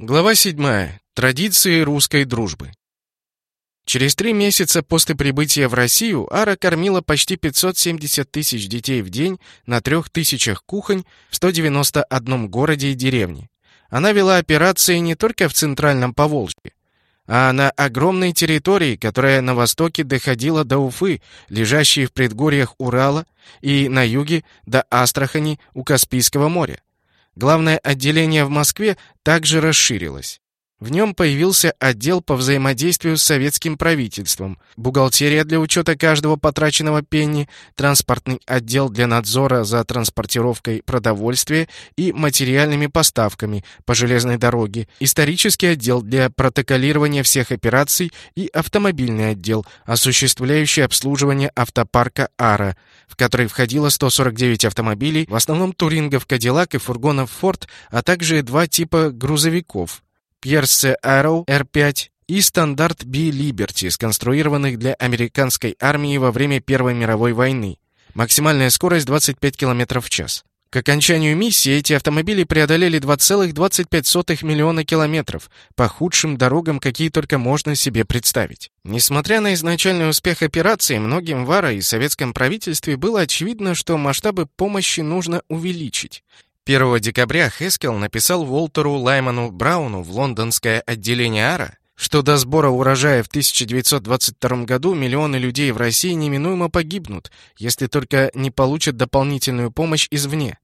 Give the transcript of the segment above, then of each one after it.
Глава 7. Традиции русской дружбы. Через три месяца после прибытия в Россию Ара кормила почти 570 тысяч детей в день на трех тысячах кухонь в 191 городе и деревне. Она вела операции не только в Центральном Поволжье, а на огромной территории, которая на востоке доходила до Уфы, лежащей в предгорьях Урала, и на юге до Астрахани у Каспийского моря. Главное отделение в Москве также расширилось. В нем появился отдел по взаимодействию с советским правительством, бухгалтерия для учета каждого потраченного пенни, транспортный отдел для надзора за транспортировкой продовольствия и материальными поставками по железной дороге, исторический отдел для протоколирования всех операций и автомобильный отдел, осуществляющий обслуживание автопарка «Ара», в который входило 149 автомобилей, в основном турингов «Кадиллак» и фургонов «Форд», а также два типа грузовиков – Pierce Arrow R5 и стандарт B Liberty, сконструированных для американской армии во время Первой мировой войны. Максимальная скорость 25 км в час. К окончанию миссии эти автомобили преодолели 2,25 миллиона километров по худшим дорогам, какие только можно себе представить. Несмотря на изначальный успех операции, многим в АРА и советском правительстве было очевидно, что масштабы помощи нужно увеличить. 1 декабря Хескел написал Уолтеру Лайману Брауну в лондонское отделение АРА, что до сбора урожая в 1922 году миллионы людей в России неминуемо погибнут, если только не получат дополнительную помощь извне.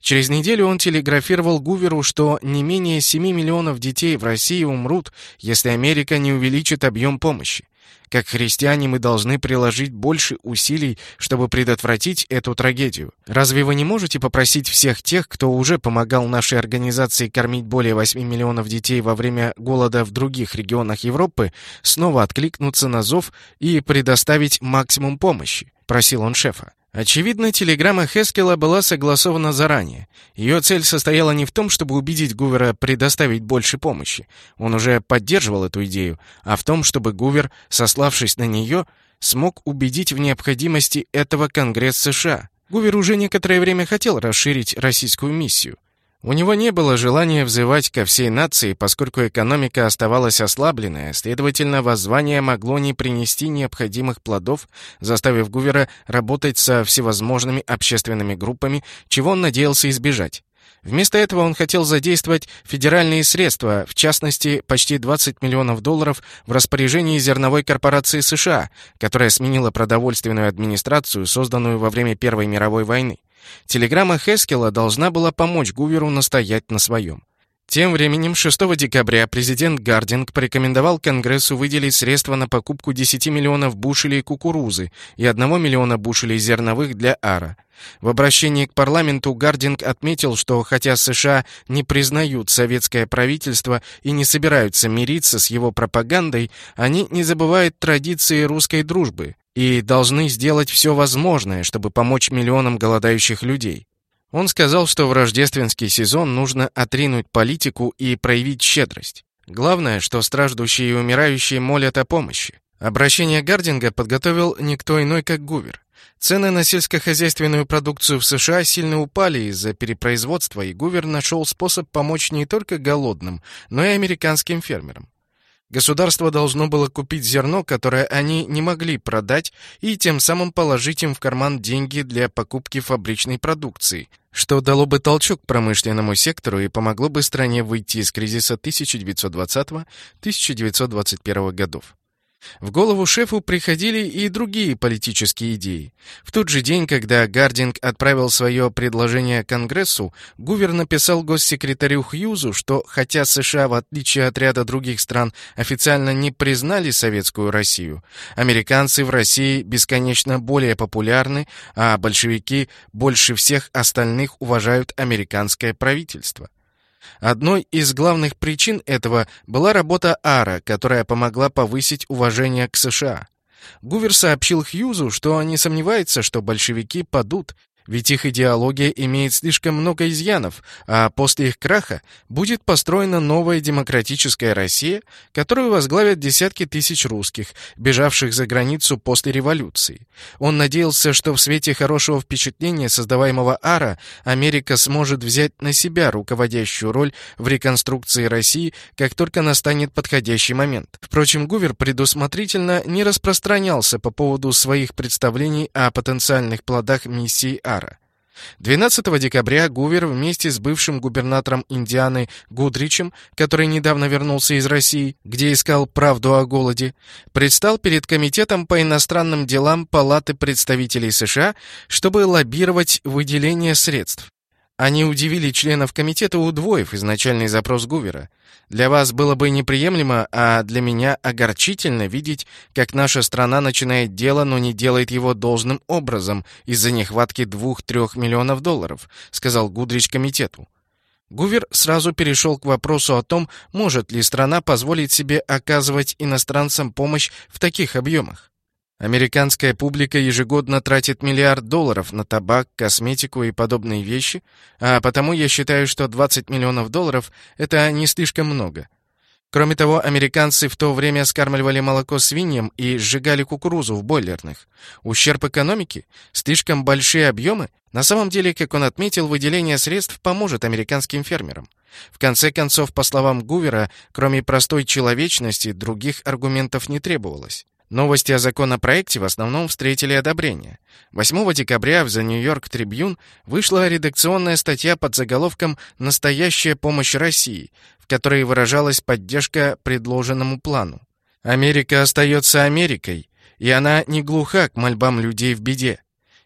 Через неделю он телеграфировал Гуверу, что не менее 7 миллионов детей в России умрут, если Америка не увеличит объем помощи. Как христиане мы должны приложить больше усилий, чтобы предотвратить эту трагедию. Разве вы не можете попросить всех тех, кто уже помогал нашей организации кормить более 8 миллионов детей во время голода в других регионах Европы, снова откликнуться на зов и предоставить максимум помощи? Просил он шефа. Очевидно, телеграмма Хескела была согласована заранее. Ее цель состояла не в том, чтобы убедить Гувера предоставить больше помощи. Он уже поддерживал эту идею, а в том, чтобы Гувер, сославшись на нее, смог убедить в необходимости этого Конгресс США. Гувер уже некоторое время хотел расширить российскую миссию. У него не было желания взывать ко всей нации, поскольку экономика оставалась ослабленная, следовательно, воззвание могло не принести необходимых плодов, заставив Гувера работать со всевозможными общественными группами, чего он надеялся избежать. Вместо этого он хотел задействовать федеральные средства, в частности, почти 20 миллионов долларов в распоряжении зерновой корпорации США, которая сменила продовольственную администрацию, созданную во время Первой мировой войны. Телеграмма Хескела должна была помочь Гуверу настоять на своем. Тем временем 6 декабря президент Гардинг порекомендовал Конгрессу выделить средства на покупку 10 миллионов бушелей кукурузы и 1 миллиона бушелей зерновых для АРА. В обращении к парламенту Гардинг отметил, что хотя США не признают советское правительство и не собираются мириться с его пропагандой, они не забывают традиции русской дружбы, и должны сделать все возможное, чтобы помочь миллионам голодающих людей. Он сказал, что в рождественский сезон нужно отринуть политику и проявить щедрость. Главное, что страждущие и умирающие молят о помощи. Обращение Гардинга подготовил никто иной, как Гувер. Цены на сельскохозяйственную продукцию в США сильно упали из-за перепроизводства, и Гувер нашел способ помочь не только голодным, но и американским фермерам. Государство должно было купить зерно, которое они не могли продать, и тем самым положить им в карман деньги для покупки фабричной продукции, что дало бы толчок промышленному сектору и помогло бы стране выйти из кризиса 1920-1921 годов. В голову шефу приходили и другие политические идеи. В тот же день, когда Гардинг отправил свое предложение Конгрессу, Гувер написал госсекретарю Хьюзу, что хотя США, в отличие от ряда других стран, официально не признали советскую Россию, американцы в России бесконечно более популярны, а большевики больше всех остальных уважают американское правительство. Одной из главных причин этого была работа Ара, которая помогла повысить уважение к США. Гувер сообщил Хьюзу, что не сомневается, что большевики падут, ведь их идеология имеет слишком много изъянов, а после их краха будет построена новая демократическая Россия, которую возглавят десятки тысяч русских, бежавших за границу после революции. Он надеялся, что в свете хорошего впечатления, создаваемого Ара, Америка сможет взять на себя руководящую роль в реконструкции России, как только настанет подходящий момент. Впрочем, Гувер предусмотрительно не распространялся по поводу своих представлений о потенциальных плодах миссии Ара. 12 декабря Гувер вместе с бывшим губернатором Индианы Гудричем, который недавно вернулся из России, где искал правду о голоде, предстал перед Комитетом по иностранным делам Палаты представителей США, чтобы лоббировать выделение средств. Они удивили членов комитета, удвоив изначальный запрос Гувера. Для вас было бы неприемлемо, а для меня огорчительно видеть, как наша страна начинает дело, но не делает его должным образом из-за нехватки 2-3 миллионов долларов, сказал Гудрич комитету. Гувер сразу перешел к вопросу о том, может ли страна позволить себе оказывать иностранцам помощь в таких объемах. Американская публика ежегодно тратит миллиард долларов на табак, косметику и подобные вещи, а потому я считаю, что 20 миллионов долларов – это не слишком много. Кроме того, американцы в то время скармливали молоко свиньям и сжигали кукурузу в бойлерных. Ущерб экономике? Слишком большие объемы? На самом деле, как он отметил, выделение средств поможет американским фермерам. В конце концов, по словам Гувера, кроме простой человечности, других аргументов не требовалось. Новости о законопроекте в основном встретили одобрение. 8 декабря в The New York Tribune вышла редакционная статья под заголовком «Настоящая помощь России», в которой выражалась поддержка предложенному плану. Америка остается Америкой, и она не глуха к мольбам людей в беде.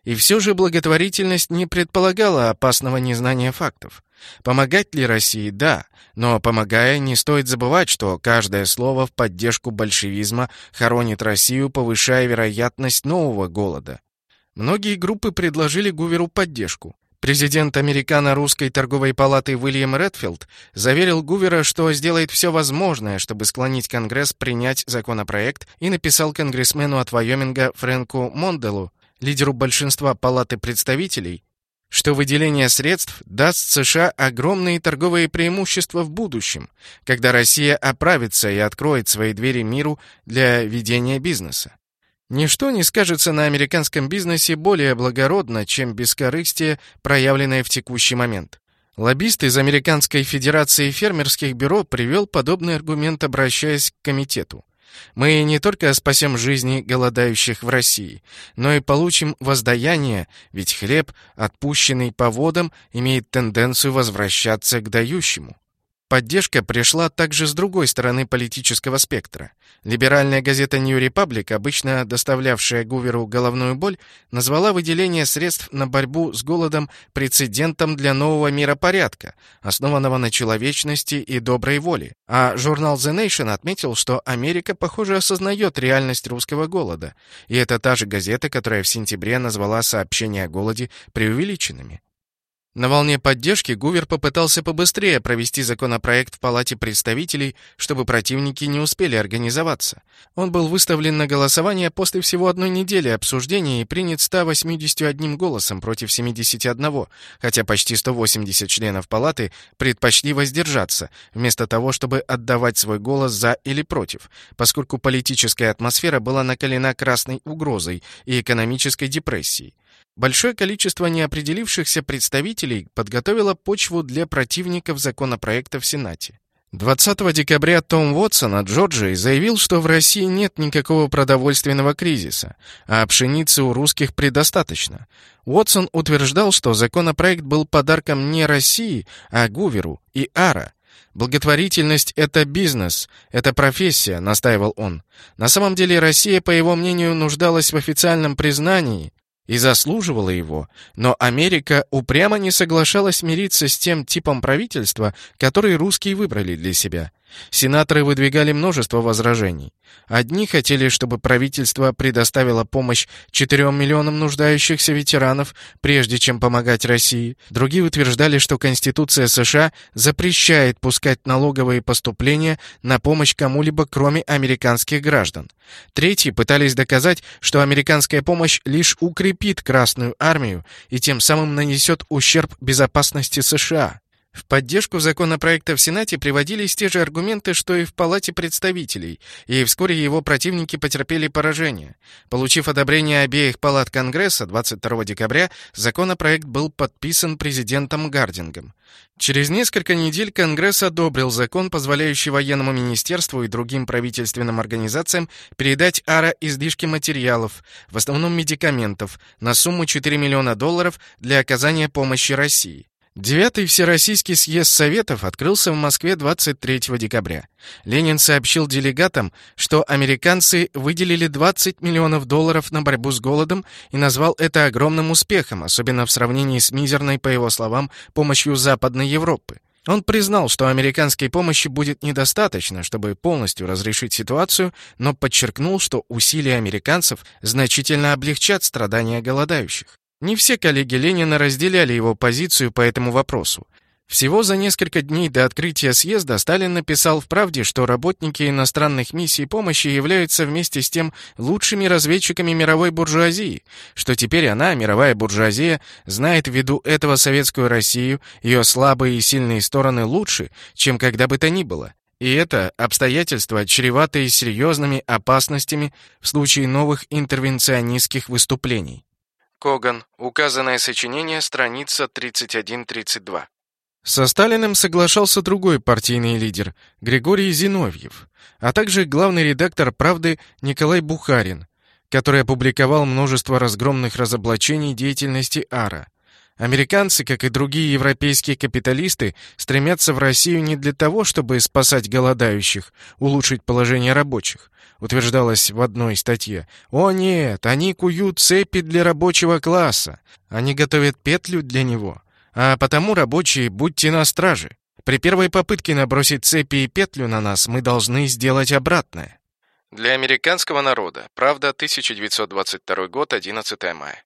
И все же благотворительность не предполагала опасного незнания фактов. Помогать ли России? Да. Но помогая, не стоит забывать, что каждое слово в поддержку большевизма хоронит Россию, повышая вероятность нового голода. Многие группы предложили Гуверу поддержку. Президент Американо-русской торговой палаты Уильям Редфилд заверил Гувера, что сделает все возможное, чтобы склонить Конгресс принять законопроект, и написал конгрессмену от Вайоминга Фрэнку Монделу, лидеру большинства палаты представителей, что выделение средств даст США огромные торговые преимущества в будущем, когда Россия оправится и откроет свои двери миру для ведения бизнеса. Ничто не скажется на американском бизнесе более благородно, чем бескорыстие, проявленное в текущий момент. Лоббист из Американской Федерации фермерских бюро привел подобный аргумент, обращаясь к комитету. Мы не только спасем жизни голодающих в России, но и получим воздаяние, ведь хлеб, отпущенный по водам, имеет тенденцию возвращаться к дающему. Поддержка пришла также с другой стороны политического спектра. Либеральная газета New Republic, обычно доставлявшая Гуверу головную боль, назвала выделение средств на борьбу с голодом прецедентом для нового миропорядка, основанного на человечности и доброй воле. А журнал The Nation отметил, что Америка, похоже, осознает реальность русского голода. И это та же газета, которая в сентябре назвала сообщения о голоде преувеличенными. На волне поддержки Гувер попытался побыстрее провести законопроект в Палате представителей, чтобы противники не успели организоваться. Он был выставлен на голосование после всего одной недели обсуждения и принят 181 голосом против 71, хотя почти 180 членов Палаты предпочли воздержаться, вместо того, чтобы отдавать свой голос за или против, поскольку политическая атмосфера была накалена красной угрозой и экономической депрессией. Большое количество неопределившихся представителей подготовило почву для противников законопроекта в Сенате. 20 декабря Том Уотсон от Джорджии заявил, что в России нет никакого продовольственного кризиса, а пшеницы у русских предостаточно. Уотсон утверждал, что законопроект был подарком не России, а Гуверу и Ара. «Благотворительность — это бизнес, это профессия», — настаивал он. На самом деле Россия, по его мнению, нуждалась в официальном признании, и заслуживала его, но Америка упрямо не соглашалась мириться с тем типом правительства, который русские выбрали для себя. Сенаторы выдвигали множество возражений. Одни хотели, чтобы правительство предоставило помощь 4 миллионам нуждающихся ветеранов, прежде чем помогать России. Другие утверждали, что Конституция США запрещает пускать налоговые поступления на помощь кому-либо, кроме американских граждан. Третьи пытались доказать, что американская помощь лишь укрепит Красную армию и тем самым нанесет ущерб безопасности США. В поддержку законопроекта в Сенате приводились те же аргументы, что и в Палате представителей, и вскоре его противники потерпели поражение. Получив одобрение обеих палат Конгресса 22 декабря, законопроект был подписан президентом Гардингом. Через несколько недель Конгресс одобрил закон, позволяющий военному министерству и другим правительственным организациям передать АРА излишки материалов, в основном медикаментов, на сумму 4 миллиона долларов для оказания помощи России. Девятый Всероссийский съезд Советов открылся в Москве 23 декабря. Ленин сообщил делегатам, что американцы выделили 20 миллионов долларов на борьбу с голодом и назвал это огромным успехом, особенно в сравнении с мизерной, по его словам, помощью Западной Европы. Он признал, что американской помощи будет недостаточно, чтобы полностью разрешить ситуацию, но подчеркнул, что усилия американцев значительно облегчат страдания голодающих. Не все коллеги Ленина разделяли его позицию по этому вопросу. Всего за несколько дней до открытия съезда Сталин написал в «Правде», что работники иностранных миссий помощи являются вместе с тем лучшими разведчиками мировой буржуазии, что теперь она, мировая буржуазия, знает ввиду этого советскую Россию, ее слабые и сильные стороны лучше, чем когда бы то ни было. И это обстоятельства, чреватые серьезными опасностями в случае новых интервенционистских выступлений. Коган. Указанное сочинение, страница 31-32. Со Сталиным соглашался другой партийный лидер, Григорий Зиновьев, а также главный редактор «Правды» Николай Бухарин, который опубликовал множество разгромных разоблачений деятельности АРА. Американцы, как и другие европейские капиталисты, стремятся в Россию не для того, чтобы спасать голодающих, улучшить положение рабочих, утверждалось в одной статье. О нет, они куют цепи для рабочего класса. Они готовят петлю для него. А потому, рабочие, будьте на страже. При первой попытке набросить цепи и петлю на нас мы должны сделать обратное. Для американского народа. Правда, 1922 год, 11 мая.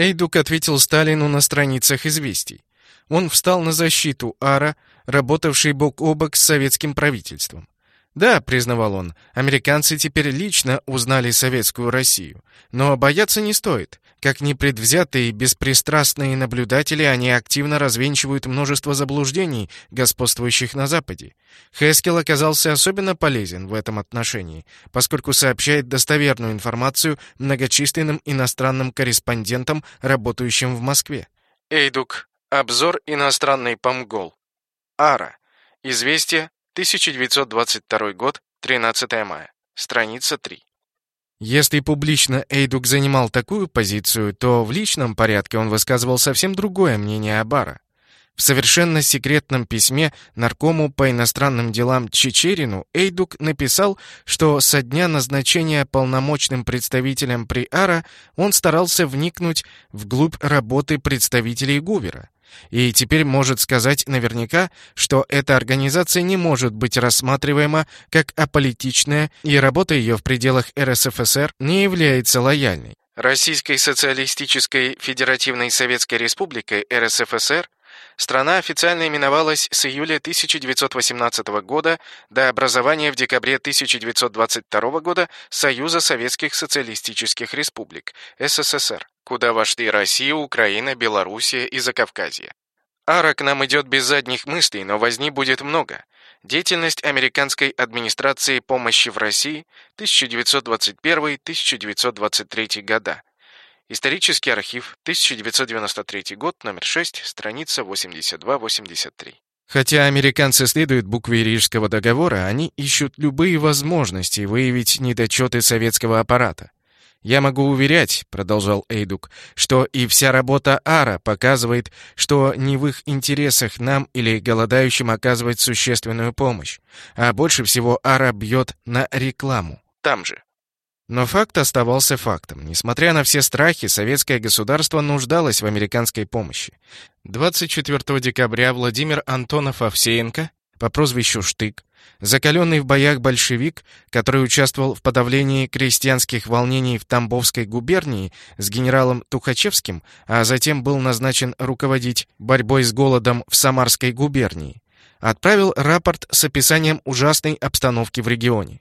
Эйдук ответил Сталину на страницах «Известий». Он встал на защиту Ара, работавший бок о бок с советским правительством. Да, признавал он, американцы теперь лично узнали советскую Россию. Но бояться не стоит. Как непредвзятые, беспристрастные наблюдатели, они активно развенчивают множество заблуждений, господствующих на Западе. Хескел оказался особенно полезен в этом отношении, поскольку сообщает достоверную информацию многочисленным иностранным корреспондентам, работающим в Москве. Эйдук. Обзор иностранный помгол. Ара. Известие 1922 год, 13 мая. Страница 3. Если публично Эйдук занимал такую позицию, то в личном порядке он высказывал совсем другое мнение о Бара. В совершенно секретном письме наркому по иностранным делам Чечерину Эйдук написал, что со дня назначения полномочным представителем при АРА он старался вникнуть вглубь работы представителей Гувера и теперь может сказать наверняка, что эта организация не может быть рассматриваема как аполитичная, и работа ее в пределах РСФСР не является лояльной. Российской социалистической федеративной Советской Республикой РСФСР страна официально именовалась с июля 1918 года до образования в декабре 1922 года Союза Советских Социалистических Республик СССР куда вошли Россия, Украина, Белоруссия и Закавказье. Ара к нам идет без задних мыслей, но возни будет много. Деятельность американской администрации помощи в России 1921-1923 года. Исторический архив, 1993 год, номер 6, страница 82-83. Хотя американцы следуют букве Рижского договора, они ищут любые возможности выявить недочеты советского аппарата. «Я могу уверять», — продолжал Эйдук, «что и вся работа Ара показывает, что не в их интересах нам или голодающим оказывать существенную помощь, а больше всего Ара бьет на рекламу. Там же». Но факт оставался фактом. Несмотря на все страхи, советское государство нуждалось в американской помощи. 24 декабря Владимир Антонов Овсеенко по прозвищу Штык, закаленный в боях большевик, который участвовал в подавлении крестьянских волнений в Тамбовской губернии с генералом Тухачевским, а затем был назначен руководить борьбой с голодом в Самарской губернии, отправил рапорт с описанием ужасной обстановки в регионе.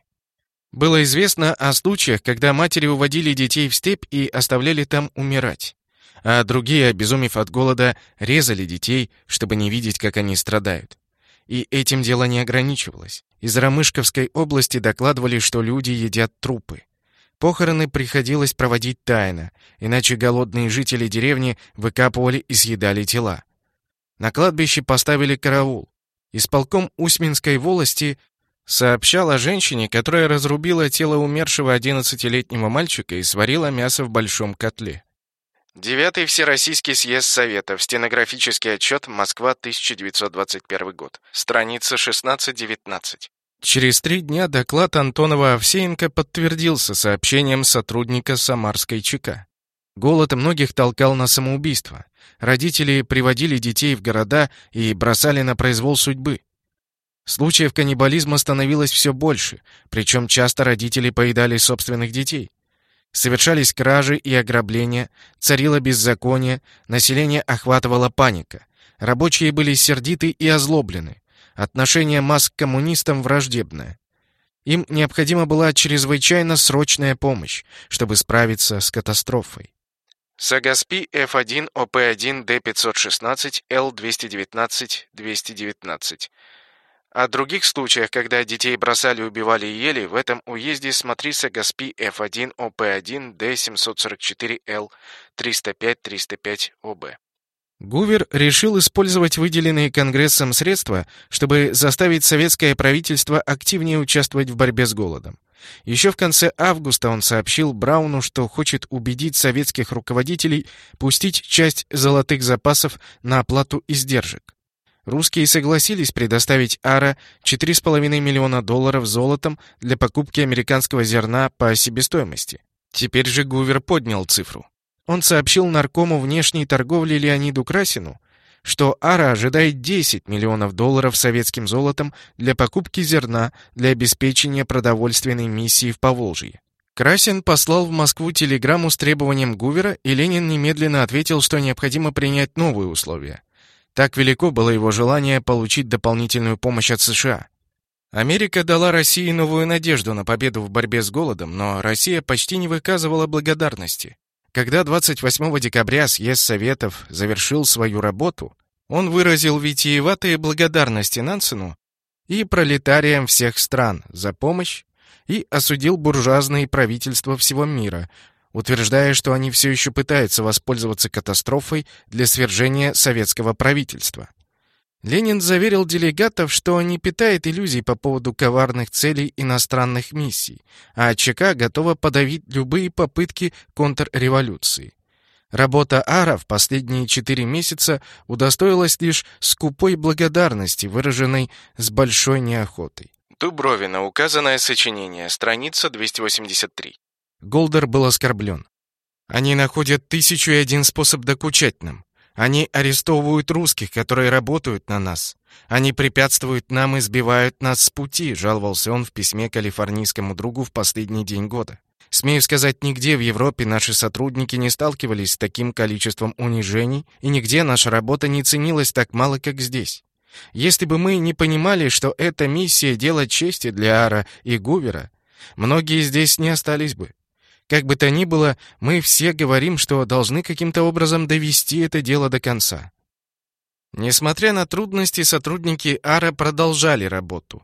Было известно о случаях, когда матери уводили детей в степь и оставляли там умирать, а другие, обезумев от голода, резали детей, чтобы не видеть, как они страдают. И этим дело не ограничивалось. Из Рамышковской области докладывали, что люди едят трупы. Похороны приходилось проводить тайно, иначе голодные жители деревни выкапывали и съедали тела. На кладбище поставили караул. Исполком Усминской волости сообщал о женщине, которая разрубила тело умершего 11-летнего мальчика и сварила мясо в большом котле. Девятый Всероссийский съезд Советов. Стенографический отчет. Москва, 1921 год. Страница 16-19. Через три дня доклад Антонова-Овсеенко подтвердился сообщением сотрудника Самарской ЧК. Голод многих толкал на самоубийство. Родители приводили детей в города и бросали на произвол судьбы. Случаев каннибализма становилось все больше, причем часто родители поедали собственных детей. Совершались кражи и ограбления, царило беззаконие, население охватывала паника. Рабочие были сердиты и озлоблены. Отношение масс к коммунистам враждебное. Им необходима была чрезвычайно срочная помощь, чтобы справиться с катастрофой. Сагаспи F1 OP1 D516 L219 219 о других случаях, когда детей бросали, убивали и ели, в этом уезде смотри Сагаспи F1 OP1 D744L 305-305 ОБ. Гувер решил использовать выделенные Конгрессом средства, чтобы заставить советское правительство активнее участвовать в борьбе с голодом. Еще в конце августа он сообщил Брауну, что хочет убедить советских руководителей пустить часть золотых запасов на оплату издержек. Русские согласились предоставить Ара 4,5 миллиона долларов золотом для покупки американского зерна по себестоимости. Теперь же Гувер поднял цифру. Он сообщил наркому внешней торговли Леониду Красину, что Ара ожидает 10 миллионов долларов советским золотом для покупки зерна для обеспечения продовольственной миссии в Поволжье. Красин послал в Москву телеграмму с требованием Гувера, и Ленин немедленно ответил, что необходимо принять новые условия. Так велико было его желание получить дополнительную помощь от США. Америка дала России новую надежду на победу в борьбе с голодом, но Россия почти не выказывала благодарности. Когда 28 декабря съезд Советов завершил свою работу, он выразил витиеватые благодарности Нансену и пролетариям всех стран за помощь и осудил буржуазные правительства всего мира, утверждая, что они все еще пытаются воспользоваться катастрофой для свержения советского правительства. Ленин заверил делегатов, что не питает иллюзий по поводу коварных целей иностранных миссий, а ЧК готова подавить любые попытки контрреволюции. Работа Ара в последние четыре месяца удостоилась лишь скупой благодарности, выраженной с большой неохотой. Дубровина. Указанное сочинение. Страница 283. Голдер был оскорблен. «Они находят тысячу и один способ докучать нам. Они арестовывают русских, которые работают на нас. Они препятствуют нам и сбивают нас с пути», — жаловался он в письме калифорнийскому другу в последний день года. Смею сказать, нигде в Европе наши сотрудники не сталкивались с таким количеством унижений, и нигде наша работа не ценилась так мало, как здесь. Если бы мы не понимали, что эта миссия — дело чести для Ара и Гувера, многие здесь не остались бы. Как бы то ни было, мы все говорим, что должны каким-то образом довести это дело до конца. Несмотря на трудности, сотрудники АРА продолжали работу.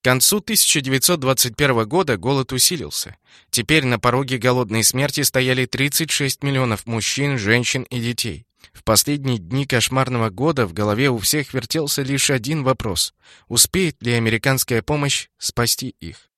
К концу 1921 года голод усилился. Теперь на пороге голодной смерти стояли 36 миллионов мужчин, женщин и детей. В последние дни кошмарного года в голове у всех вертелся лишь один вопрос. Успеет ли американская помощь спасти их?